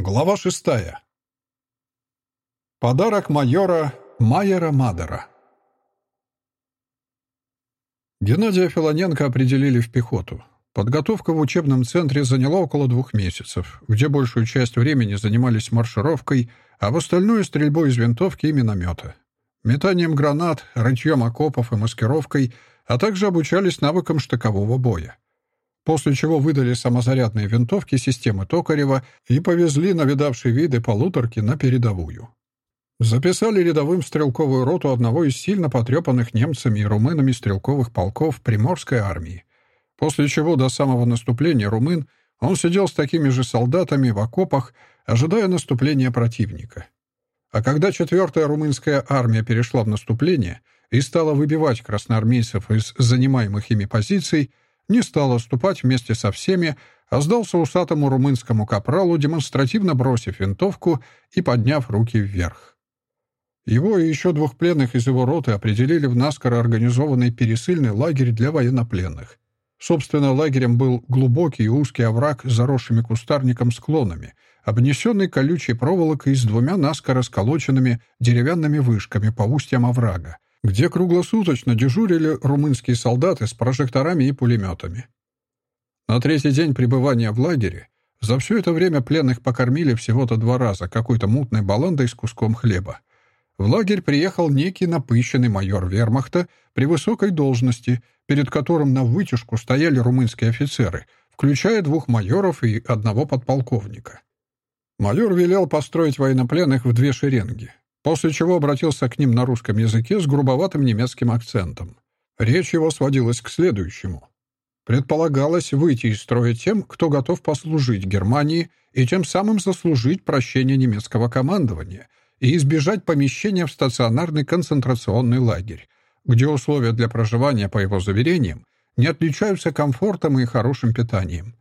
Глава шестая. Подарок майора Майера Мадера. Геннадия Филоненко определили в пехоту. Подготовка в учебном центре заняла около двух месяцев, где большую часть времени занимались маршировкой, а в остальное — стрельбой из винтовки и миномета. Метанием гранат, рытьем окопов и маскировкой, а также обучались навыкам штыкового боя после чего выдали самозарядные винтовки системы Токарева и повезли на видавшие виды полуторки на передовую. Записали рядовым стрелковую роту одного из сильно потрепанных немцами и румынами стрелковых полков Приморской армии, после чего до самого наступления румын он сидел с такими же солдатами в окопах, ожидая наступления противника. А когда четвертая румынская армия перешла в наступление и стала выбивать красноармейцев из занимаемых ими позиций, не стал отступать вместе со всеми, а сдался усатому румынскому капралу, демонстративно бросив винтовку и подняв руки вверх. Его и еще двух пленных из его роты определили в наскоро организованный пересыльный лагерь для военнопленных. Собственно, лагерем был глубокий и узкий овраг с заросшими кустарником склонами, обнесенный колючей проволокой с двумя наскоро сколоченными деревянными вышками по устьям оврага, где круглосуточно дежурили румынские солдаты с прожекторами и пулеметами. На третий день пребывания в лагере за все это время пленных покормили всего-то два раза какой-то мутной баландой с куском хлеба. В лагерь приехал некий напыщенный майор вермахта при высокой должности, перед которым на вытяжку стояли румынские офицеры, включая двух майоров и одного подполковника. Майор велел построить военнопленных в две шеренги после чего обратился к ним на русском языке с грубоватым немецким акцентом. Речь его сводилась к следующему. Предполагалось выйти из строя тем, кто готов послужить Германии и тем самым заслужить прощение немецкого командования и избежать помещения в стационарный концентрационный лагерь, где условия для проживания, по его заверениям, не отличаются комфортом и хорошим питанием.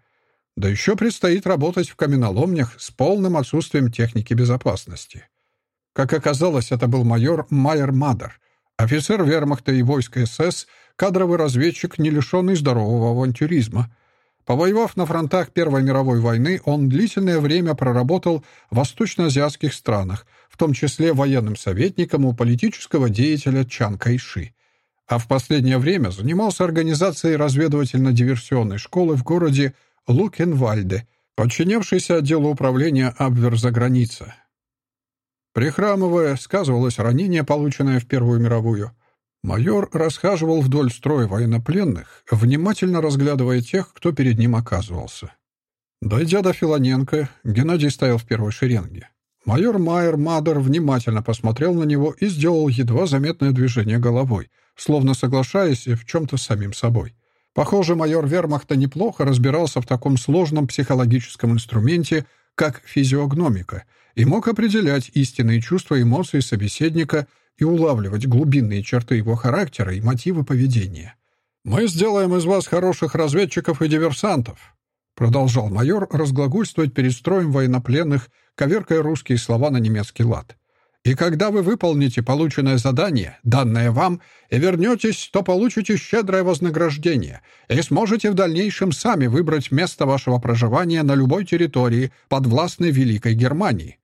Да еще предстоит работать в каменоломнях с полным отсутствием техники безопасности. Как оказалось, это был майор Майер Мадер, офицер вермахта и войска СС, кадровый разведчик, не лишенный здорового авантюризма. Повоевав на фронтах Первой мировой войны, он длительное время проработал в восточноазиатских странах, в том числе военным советником у политического деятеля Чан Кайши. А в последнее время занимался организацией разведывательно-диверсионной школы в городе Лукенвальде, подчинявшейся отделу управления Абвер за граница. Прихрамывая, сказывалось ранение, полученное в Первую мировую. Майор расхаживал вдоль строя военнопленных, внимательно разглядывая тех, кто перед ним оказывался. Дойдя до Филоненко, Геннадий стоял в первой шеренге. Майор Майер Мадер внимательно посмотрел на него и сделал едва заметное движение головой, словно соглашаясь в чем-то с самим собой. Похоже, майор вермахта неплохо разбирался в таком сложном психологическом инструменте, как физиогномика — и мог определять истинные чувства и эмоции собеседника и улавливать глубинные черты его характера и мотивы поведения. «Мы сделаем из вас хороших разведчиков и диверсантов», продолжал майор разглагольствовать перед строем военнопленных, коверкая русские слова на немецкий лад. И когда вы выполните полученное задание, данное вам, и вернетесь, то получите щедрое вознаграждение и сможете в дальнейшем сами выбрать место вашего проживания на любой территории подвластной Великой Германии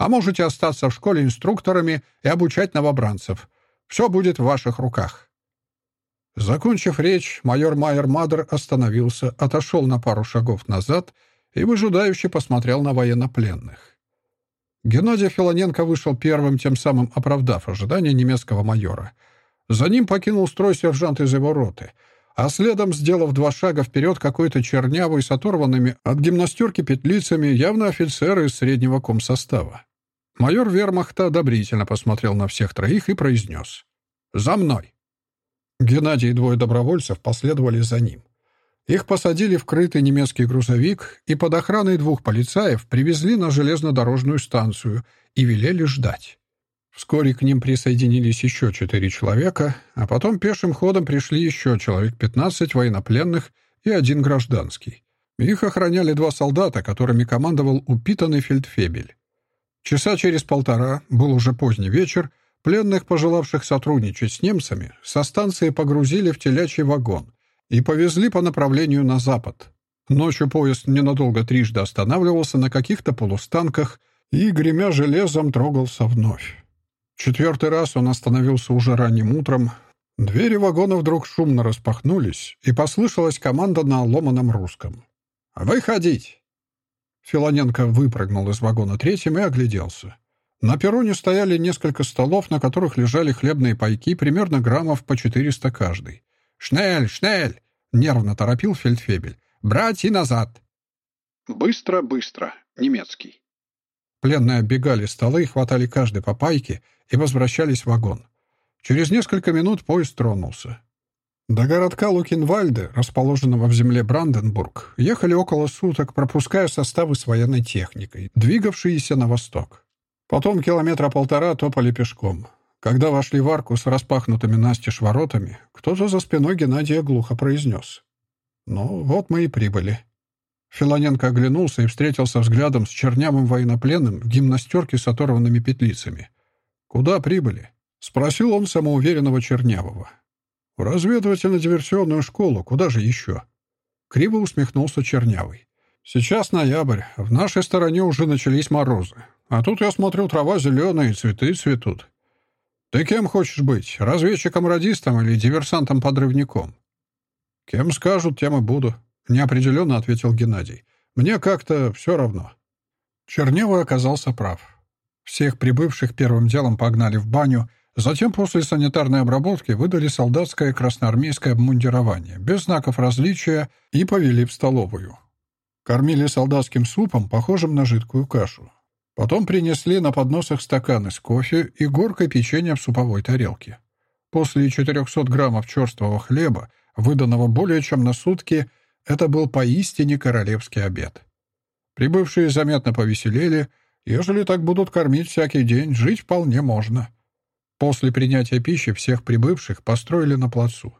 а можете остаться в школе инструкторами и обучать новобранцев. Все будет в ваших руках». Закончив речь, майор Майер Мадер остановился, отошел на пару шагов назад и выжидающе посмотрел на военнопленных. Геннадий Филоненко вышел первым, тем самым оправдав ожидания немецкого майора. За ним покинул строй сержант из его роты, а следом, сделав два шага вперед, какой-то чернявый с оторванными от гимнастерки петлицами, явно офицер из среднего комсостава. Майор вермахта одобрительно посмотрел на всех троих и произнес «За мной!». Геннадий и двое добровольцев последовали за ним. Их посадили в крытый немецкий грузовик и под охраной двух полицаев привезли на железнодорожную станцию и велели ждать. Вскоре к ним присоединились еще четыре человека, а потом пешим ходом пришли еще человек 15 военнопленных и один гражданский. Их охраняли два солдата, которыми командовал упитанный фельдфебель. Часа через полтора, был уже поздний вечер, пленных, пожелавших сотрудничать с немцами, со станции погрузили в телячий вагон и повезли по направлению на запад. Ночью поезд ненадолго трижды останавливался на каких-то полустанках и, гремя железом, трогался вновь. Четвертый раз он остановился уже ранним утром. Двери вагона вдруг шумно распахнулись, и послышалась команда на ломаном русском. «Выходить!» Филоненко выпрыгнул из вагона третьим и огляделся. На перроне стояли несколько столов, на которых лежали хлебные пайки, примерно граммов по 400 каждый. «Шнель! Шнель!» — нервно торопил фельдфебель. «Брать и назад!» «Быстро, быстро!» — немецкий. Пленные оббегали столы, хватали каждый по пайке и возвращались в вагон. Через несколько минут поезд тронулся. До городка Лукинвальде, расположенного в земле Бранденбург, ехали около суток, пропуская составы с военной техникой, двигавшиеся на восток. Потом километра полтора топали пешком. Когда вошли в арку с распахнутыми настежь воротами, кто-то за спиной Геннадия глухо произнес. «Ну, вот мы и прибыли». Филоненко оглянулся и встретился взглядом с чернявым военнопленным в гимнастерке с оторванными петлицами. «Куда прибыли?» — спросил он самоуверенного Чернявого. «В разведывательно-диверсионную школу. Куда же еще?» Криво усмехнулся Чернявый. «Сейчас ноябрь. В нашей стороне уже начались морозы. А тут, я смотрю, трава зеленая и цветы цветут. Ты кем хочешь быть? Разведчиком-радистом или диверсантом-подрывником? Кем скажут, тем и буду. Неопределенно ответил Геннадий. Мне как-то все равно. Черневый оказался прав. Всех прибывших первым делом погнали в баню, затем после санитарной обработки выдали солдатское красноармейское обмундирование, без знаков различия, и повели в столовую. Кормили солдатским супом, похожим на жидкую кашу. Потом принесли на подносах стаканы с кофе и горкой печенья в суповой тарелке. После 400 граммов черствого хлеба, выданного более чем на сутки, это был поистине королевский обед. Прибывшие заметно повеселели. Ежели так будут кормить всякий день, жить вполне можно. После принятия пищи всех прибывших построили на плацу.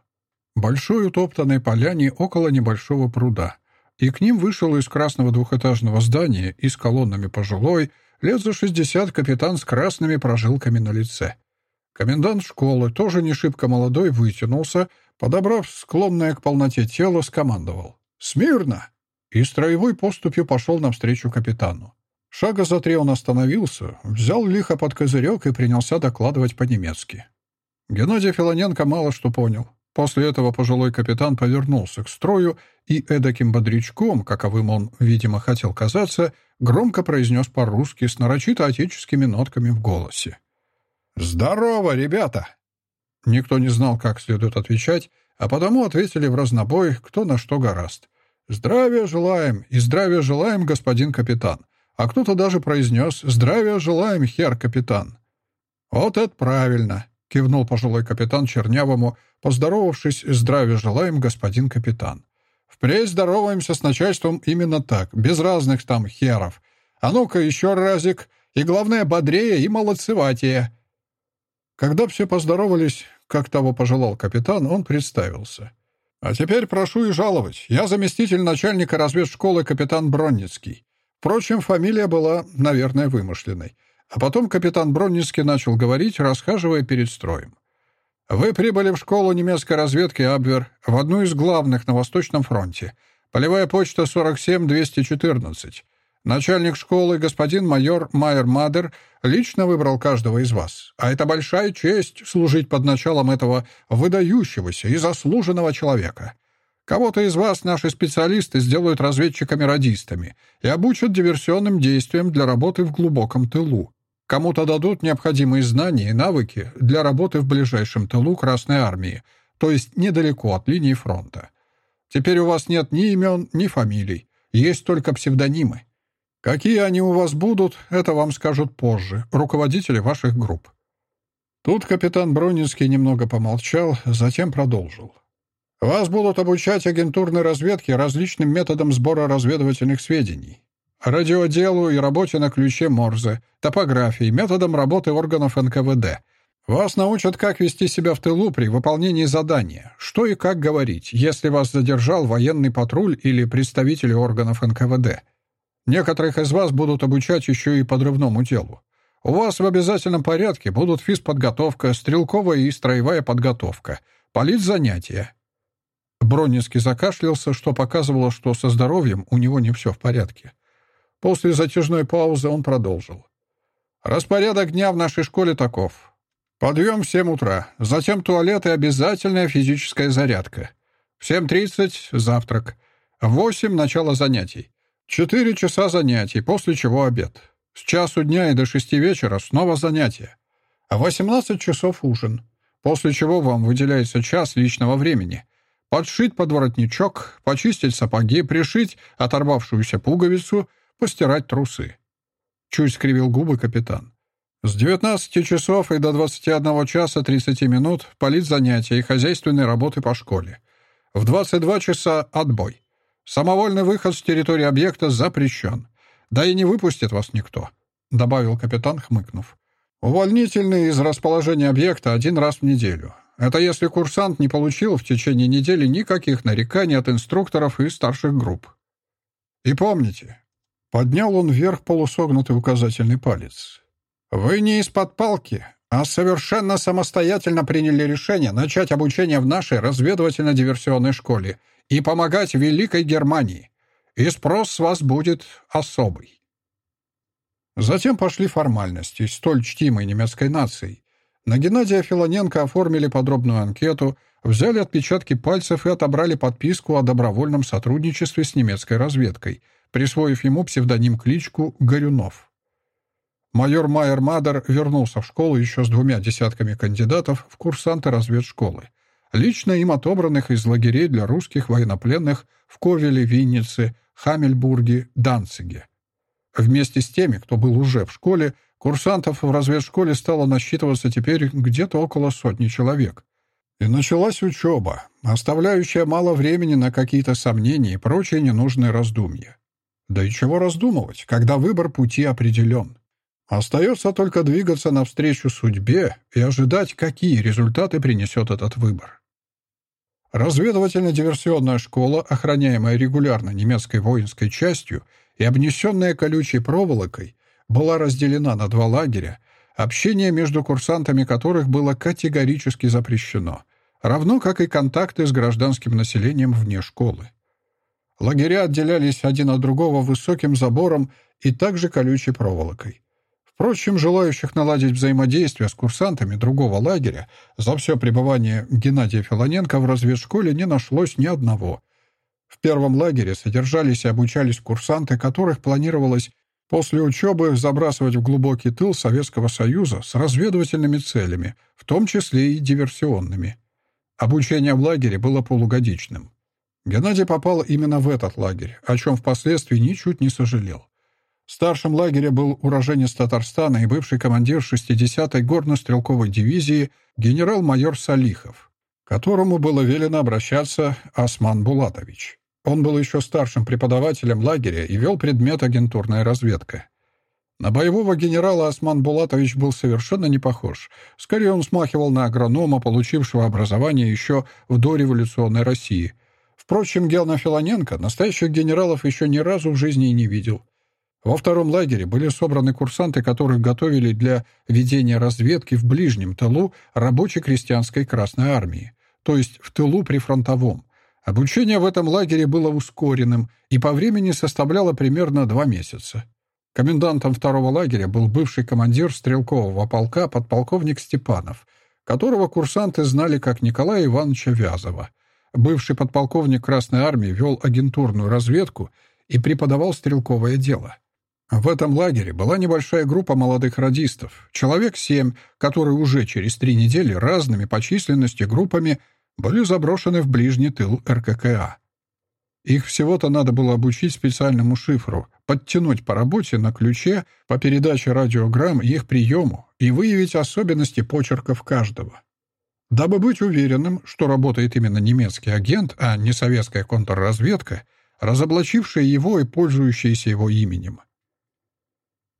Большой утоптанной поляне около небольшого пруда. И к ним вышел из красного двухэтажного здания и с колоннами пожилой, Лет за шестьдесят капитан с красными прожилками на лице. Комендант школы, тоже не шибко молодой, вытянулся, подобрав склонное к полноте тело, скомандовал. «Смирно!» И строевой поступью пошел навстречу капитану. Шага за три он остановился, взял лихо под козырек и принялся докладывать по-немецки. Геннадий Филоненко мало что понял. После этого пожилой капитан повернулся к строю и эдаким бодрячком, каковым он, видимо, хотел казаться, громко произнес по-русски с нарочито отеческими нотками в голосе. «Здорово, ребята!» Никто не знал, как следует отвечать, а потому ответили в разнобой, кто на что гораст. «Здравия желаем, и здравия желаем, господин капитан!» А кто-то даже произнес «Здравия желаем, хер капитан!» «Вот это правильно!» — кивнул пожилой капитан Чернявому, поздоровавшись «Здравия желаем, господин капитан!» Впредь здороваемся с начальством именно так, без разных там херов. А ну-ка еще разик, и главное, бодрее и молодцеватее». Когда все поздоровались, как того пожелал капитан, он представился. «А теперь прошу и жаловать. Я заместитель начальника разведшколы капитан Бронницкий. Впрочем, фамилия была, наверное, вымышленной. А потом капитан Бронницкий начал говорить, расхаживая перед строем. Вы прибыли в школу немецкой разведки Абвер, в одну из главных на Восточном фронте. Полевая почта 47214. Начальник школы, господин майор Майер Мадер, лично выбрал каждого из вас. А это большая честь служить под началом этого выдающегося и заслуженного человека. Кого-то из вас наши специалисты сделают разведчиками-радистами и обучат диверсионным действиям для работы в глубоком тылу. Кому-то дадут необходимые знания и навыки для работы в ближайшем тылу Красной Армии, то есть недалеко от линии фронта. Теперь у вас нет ни имен, ни фамилий, есть только псевдонимы. Какие они у вас будут, это вам скажут позже, руководители ваших групп. Тут капитан Бронинский немного помолчал, затем продолжил. Вас будут обучать агентурной разведке различным методам сбора разведывательных сведений радиоделу и работе на ключе Морзе, топографии, методом работы органов НКВД. Вас научат, как вести себя в тылу при выполнении задания, что и как говорить, если вас задержал военный патруль или представители органов НКВД. Некоторых из вас будут обучать еще и подрывному делу. У вас в обязательном порядке будут физподготовка, стрелковая и строевая подготовка, политзанятия. Бронницкий закашлялся, что показывало, что со здоровьем у него не все в порядке. После затяжной паузы он продолжил. «Распорядок дня в нашей школе таков. Подъем в 7 утра, затем туалет и обязательная физическая зарядка. В 7.30 — завтрак. В 8 — начало занятий. Четыре часа занятий, после чего обед. С часу дня и до шести вечера снова занятия. А 18 часов ужин, после чего вам выделяется час личного времени. Подшить подворотничок, почистить сапоги, пришить оторвавшуюся пуговицу — постирать трусы. Чуть скривил губы капитан. С 19 часов и до 21 часа 30 минут политзанятия и хозяйственной работы по школе. В 22 часа отбой. Самовольный выход с территории объекта запрещен. Да и не выпустит вас никто», — добавил капитан, хмыкнув. «Увольнительный из расположения объекта один раз в неделю. Это если курсант не получил в течение недели никаких нареканий от инструкторов и старших групп. И помните, Поднял он вверх полусогнутый указательный палец. «Вы не из-под палки, а совершенно самостоятельно приняли решение начать обучение в нашей разведывательно-диверсионной школе и помогать Великой Германии. И спрос с вас будет особый». Затем пошли формальности, столь чтимой немецкой нацией. На Геннадия Филоненко оформили подробную анкету, взяли отпечатки пальцев и отобрали подписку о добровольном сотрудничестве с немецкой разведкой — присвоив ему псевдоним-кличку Горюнов. Майор Майер Мадер вернулся в школу еще с двумя десятками кандидатов в курсанты разведшколы, лично им отобранных из лагерей для русских военнопленных в Ковеле, Виннице, Хамельбурге, Данциге. Вместе с теми, кто был уже в школе, курсантов в разведшколе стало насчитываться теперь где-то около сотни человек. И началась учеба, оставляющая мало времени на какие-то сомнения и прочие ненужные раздумья. Да и чего раздумывать, когда выбор пути определен. Остается только двигаться навстречу судьбе и ожидать, какие результаты принесет этот выбор. Разведывательно-диверсионная школа, охраняемая регулярно немецкой воинской частью и обнесенная колючей проволокой, была разделена на два лагеря, общение между курсантами которых было категорически запрещено, равно как и контакты с гражданским населением вне школы. Лагеря отделялись один от другого высоким забором и также колючей проволокой. Впрочем, желающих наладить взаимодействие с курсантами другого лагеря за все пребывание Геннадия Филоненко в разведшколе не нашлось ни одного. В первом лагере содержались и обучались курсанты, которых планировалось после учебы забрасывать в глубокий тыл Советского Союза с разведывательными целями, в том числе и диверсионными. Обучение в лагере было полугодичным. Геннадий попал именно в этот лагерь, о чем впоследствии ничуть не сожалел. Старшим лагеря был уроженец Татарстана и бывший командир 60-й горно-стрелковой дивизии генерал-майор Салихов, которому было велено обращаться Осман Булатович. Он был еще старшим преподавателем лагеря и вел предмет агентурная разведка. На боевого генерала Осман Булатович был совершенно не похож. Скорее, он смахивал на агронома, получившего образование еще в дореволюционной России – Впрочем, Гелна Филоненко настоящих генералов еще ни разу в жизни и не видел. Во втором лагере были собраны курсанты, которых готовили для ведения разведки в ближнем тылу рабочей крестьянской Красной Армии, то есть в тылу прифронтовом. Обучение в этом лагере было ускоренным и по времени составляло примерно два месяца. Комендантом второго лагеря был бывший командир стрелкового полка подполковник Степанов, которого курсанты знали как Николая Ивановича Вязова – Бывший подполковник Красной Армии вел агентурную разведку и преподавал стрелковое дело. В этом лагере была небольшая группа молодых радистов, человек семь, которые уже через три недели разными по численности группами были заброшены в ближний тыл РККА. Их всего-то надо было обучить специальному шифру, подтянуть по работе на ключе по передаче радиограмм их приему и выявить особенности почерков каждого. Дабы быть уверенным, что работает именно немецкий агент, а не советская контрразведка, разоблачившая его и пользующаяся его именем.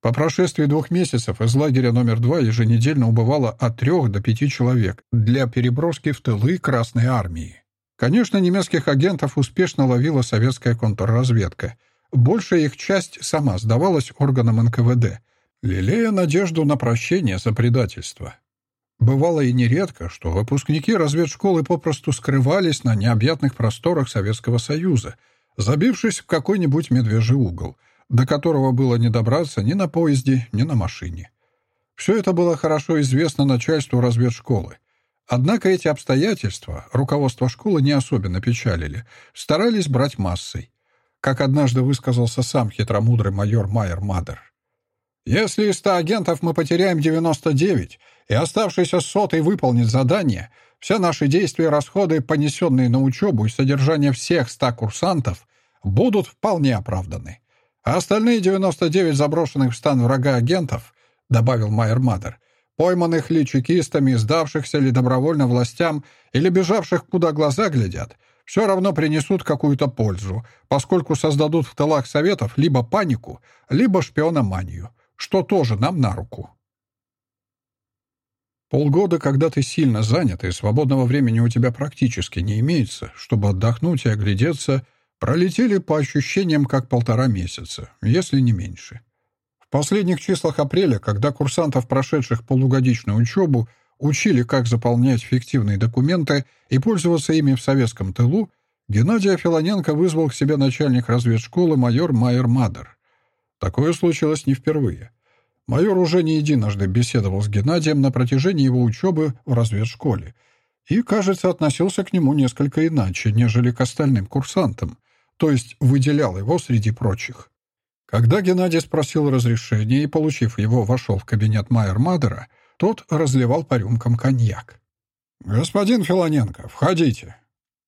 По прошествии двух месяцев из лагеря номер два еженедельно убывало от трех до пяти человек для переброски в тылы Красной Армии. Конечно, немецких агентов успешно ловила советская контрразведка. Большая их часть сама сдавалась органам НКВД, лелея надежду на прощение за предательство. Бывало и нередко, что выпускники разведшколы попросту скрывались на необъятных просторах Советского Союза, забившись в какой-нибудь медвежий угол, до которого было не добраться ни на поезде, ни на машине. Все это было хорошо известно начальству разведшколы. Однако эти обстоятельства руководство школы не особенно печалили, старались брать массой. Как однажды высказался сам хитромудрый майор Майер Мадер. «Если из ста агентов мы потеряем 99, и оставшийся сотый выполнит задание, все наши действия и расходы, понесенные на учебу и содержание всех ста курсантов, будут вполне оправданы. А остальные 99 заброшенных в стан врага агентов, добавил Майер Мадер, пойманных ли чекистами, сдавшихся ли добровольно властям или бежавших, куда глаза глядят, все равно принесут какую-то пользу, поскольку создадут в тылах Советов либо панику, либо шпиономанию, что тоже нам на руку. Полгода, когда ты сильно занят, и свободного времени у тебя практически не имеется, чтобы отдохнуть и оглядеться, пролетели по ощущениям как полтора месяца, если не меньше. В последних числах апреля, когда курсантов, прошедших полугодичную учебу, учили, как заполнять фиктивные документы и пользоваться ими в советском тылу, Геннадия Филоненко вызвал к себе начальник разведшколы майор Майер Мадер. Такое случилось не впервые. Майор уже не единожды беседовал с Геннадием на протяжении его учебы в разведшколе и, кажется, относился к нему несколько иначе, нежели к остальным курсантам, то есть выделял его среди прочих. Когда Геннадий спросил разрешения и, получив его, вошел в кабинет Майер Мадера, тот разливал по рюмкам коньяк. «Господин Филоненко, входите».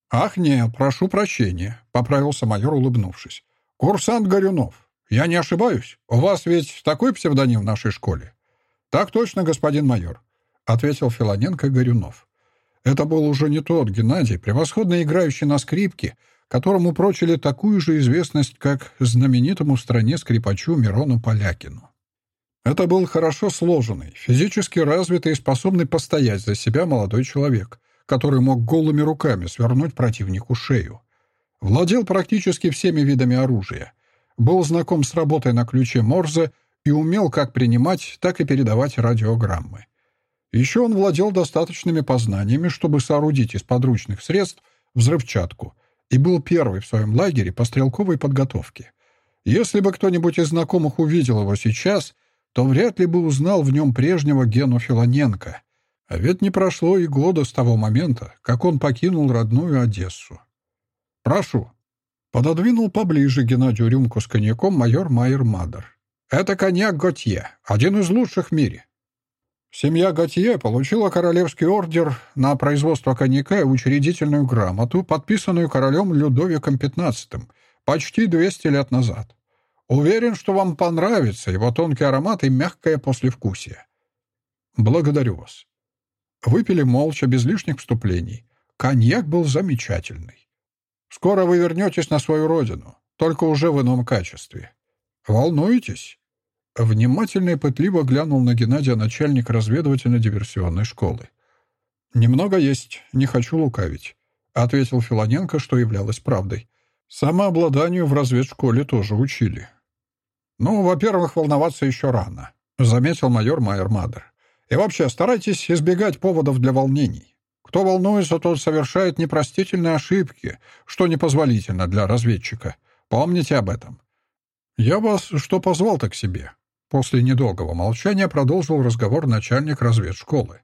«Ах, нет, прошу прощения», — поправился майор, улыбнувшись. «Курсант Горюнов. «Я не ошибаюсь? У вас ведь такой псевдоним в нашей школе?» «Так точно, господин майор», — ответил Филоненко Горюнов. Это был уже не тот Геннадий, превосходно играющий на скрипке, которому прочили такую же известность, как знаменитому в стране скрипачу Мирону Полякину. Это был хорошо сложенный, физически развитый и способный постоять за себя молодой человек, который мог голыми руками свернуть противнику шею. Владел практически всеми видами оружия — был знаком с работой на ключе Морзе и умел как принимать, так и передавать радиограммы. Еще он владел достаточными познаниями, чтобы соорудить из подручных средств взрывчатку, и был первый в своем лагере по стрелковой подготовке. Если бы кто-нибудь из знакомых увидел его сейчас, то вряд ли бы узнал в нем прежнего Гену Филоненко. А ведь не прошло и года с того момента, как он покинул родную Одессу. «Прошу», Пододвинул поближе Геннадию рюмку с коньяком майор Майер Мадер. «Это коньяк Готье, один из лучших в мире». Семья Готье получила королевский ордер на производство коньяка и учредительную грамоту, подписанную королем Людовиком XV почти 200 лет назад. Уверен, что вам понравится его тонкий аромат и мягкое послевкусие. Благодарю вас. Выпили молча, без лишних вступлений. Коньяк был замечательный. Скоро вы вернетесь на свою родину, только уже в ином качестве. Волнуетесь?» Внимательно и пытливо глянул на Геннадия начальник разведывательно-диверсионной школы. «Немного есть, не хочу лукавить», — ответил Филоненко, что являлось правдой. «Самообладанию в разведшколе тоже учили». «Ну, во-первых, волноваться еще рано», — заметил майор Майер Мадер. «И вообще, старайтесь избегать поводов для волнений. Кто волнуется, тот совершает непростительные ошибки, что непозволительно для разведчика. Помните об этом. Я вас что позвал-то к себе? После недолгого молчания продолжил разговор начальник разведшколы.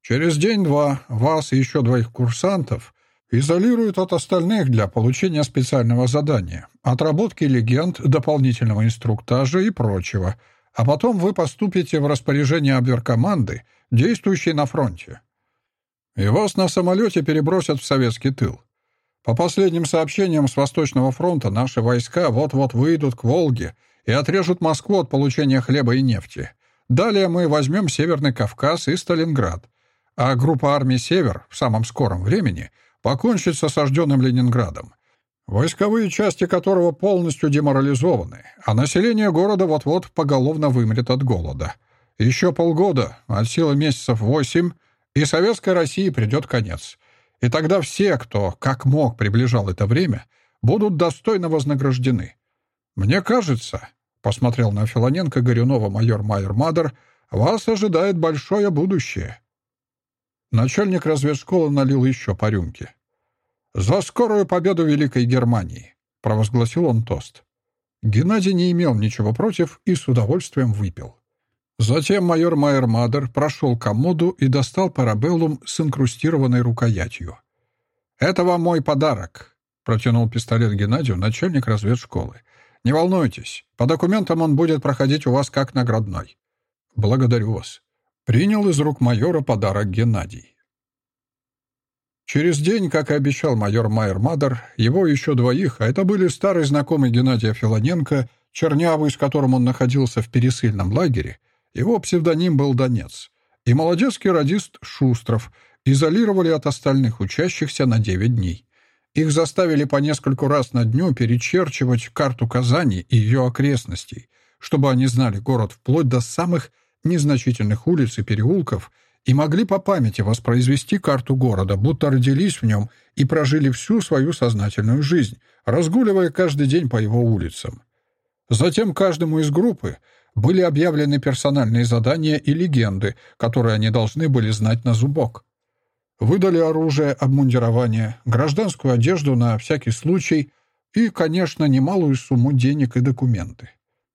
Через день-два вас и еще двоих курсантов изолируют от остальных для получения специального задания, отработки легенд, дополнительного инструктажа и прочего, а потом вы поступите в распоряжение оберкоманды, действующей на фронте и вас на самолете перебросят в советский тыл. По последним сообщениям с Восточного фронта, наши войска вот-вот выйдут к Волге и отрежут Москву от получения хлеба и нефти. Далее мы возьмем Северный Кавказ и Сталинград, а группа армий «Север» в самом скором времени покончит с осажденным Ленинградом, войсковые части которого полностью деморализованы, а население города вот-вот поголовно вымрет от голода. Еще полгода, от силы месяцев восемь, и советской России придет конец. И тогда все, кто как мог приближал это время, будут достойно вознаграждены. Мне кажется, — посмотрел на Филоненко Горюнова майор Майер Мадер, — вас ожидает большое будущее. Начальник разведшколы налил еще по рюмке. «За скорую победу Великой Германии!» — провозгласил он тост. Геннадий не имел ничего против и с удовольствием выпил. Затем майор Майер-Мадер прошел к комоду и достал парабеллум с инкрустированной рукоятью. «Это вам мой подарок», — протянул пистолет Геннадию начальник разведшколы. «Не волнуйтесь, по документам он будет проходить у вас как наградной». «Благодарю вас». Принял из рук майора подарок Геннадий. Через день, как и обещал майор Майер-Мадер, его и еще двоих, а это были старый знакомый Геннадия Филоненко, чернявый, с которым он находился в пересыльном лагере, его псевдоним был Донец, и молодецкий радист Шустров изолировали от остальных учащихся на 9 дней. Их заставили по нескольку раз на дню перечерчивать карту Казани и ее окрестностей, чтобы они знали город вплоть до самых незначительных улиц и переулков и могли по памяти воспроизвести карту города, будто родились в нем и прожили всю свою сознательную жизнь, разгуливая каждый день по его улицам. Затем каждому из группы были объявлены персональные задания и легенды, которые они должны были знать на зубок. Выдали оружие, обмундирование, гражданскую одежду на всякий случай и, конечно, немалую сумму денег и документы.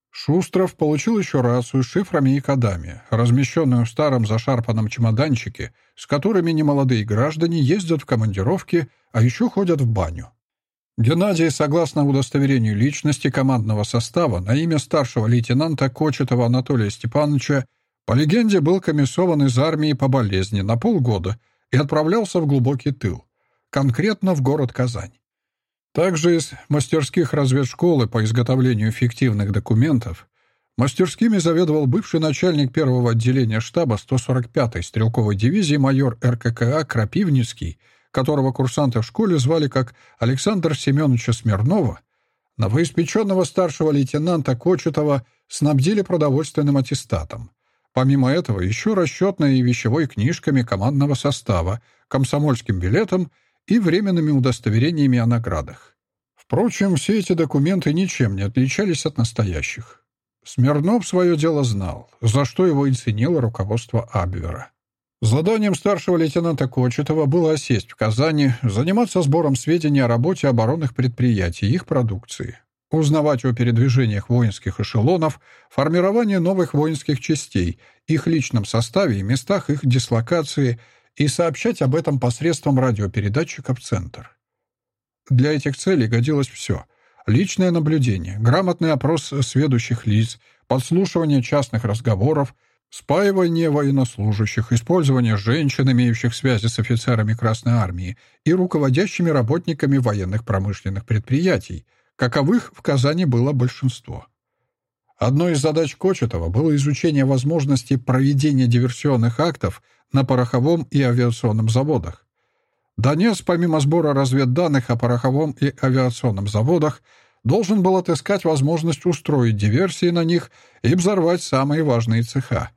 Шустров получил еще рацию с шифрами и кодами, размещенную в старом зашарпанном чемоданчике, с которыми немолодые граждане ездят в командировки, а еще ходят в баню. Геннадий, согласно удостоверению личности командного состава, на имя старшего лейтенанта Кочетова Анатолия Степановича, по легенде, был комиссован из армии по болезни на полгода и отправлялся в глубокий тыл, конкретно в город Казань. Также из мастерских разведшколы по изготовлению фиктивных документов мастерскими заведовал бывший начальник первого отделения штаба 145-й стрелковой дивизии майор РККА Крапивницкий, которого курсанты в школе звали как Александр Семеновича Смирнова, новоиспеченного старшего лейтенанта Кочетова снабдили продовольственным аттестатом. Помимо этого, еще расчетной и вещевой книжками командного состава, комсомольским билетом и временными удостоверениями о наградах. Впрочем, все эти документы ничем не отличались от настоящих. Смирнов свое дело знал, за что его и ценило руководство Абвера. Заданием старшего лейтенанта Кочетова было осесть в Казани, заниматься сбором сведений о работе оборонных предприятий и их продукции, узнавать о передвижениях воинских эшелонов, формировании новых воинских частей, их личном составе и местах их дислокации – и сообщать об этом посредством радиопередатчиков Центр. Для этих целей годилось все. Личное наблюдение, грамотный опрос сведущих лиц, подслушивание частных разговоров, спаивание военнослужащих, использование женщин, имеющих связи с офицерами Красной Армии и руководящими работниками военных промышленных предприятий, каковых в Казани было большинство. Одной из задач Кочетова было изучение возможности проведения диверсионных актов на пороховом и авиационном заводах. Донец, помимо сбора разведданных о пороховом и авиационном заводах, должен был отыскать возможность устроить диверсии на них и взорвать самые важные цеха.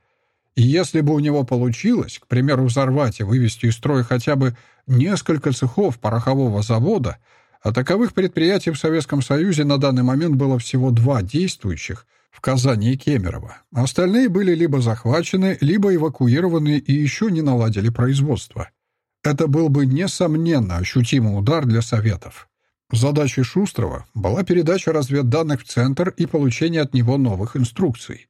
И если бы у него получилось, к примеру, взорвать и вывести из строя хотя бы несколько цехов порохового завода, а таковых предприятий в Советском Союзе на данный момент было всего два действующих, в Казани и Кемерово. Остальные были либо захвачены, либо эвакуированы и еще не наладили производство. Это был бы, несомненно, ощутимый удар для Советов. Задачей Шустрова была передача разведданных в Центр и получение от него новых инструкций.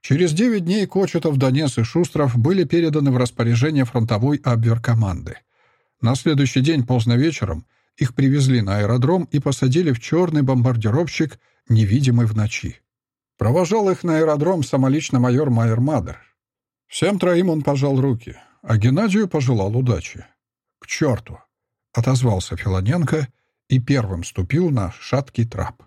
Через 9 дней Кочетов, Донец и Шустров были переданы в распоряжение фронтовой абверкоманды. На следующий день поздно вечером их привезли на аэродром и посадили в черный бомбардировщик невидимый в ночи. Провожал их на аэродром самолично майор Майер-Мадер. Всем троим он пожал руки, а Геннадию пожелал удачи. «К черту!» — отозвался Филоненко и первым ступил на шаткий трап.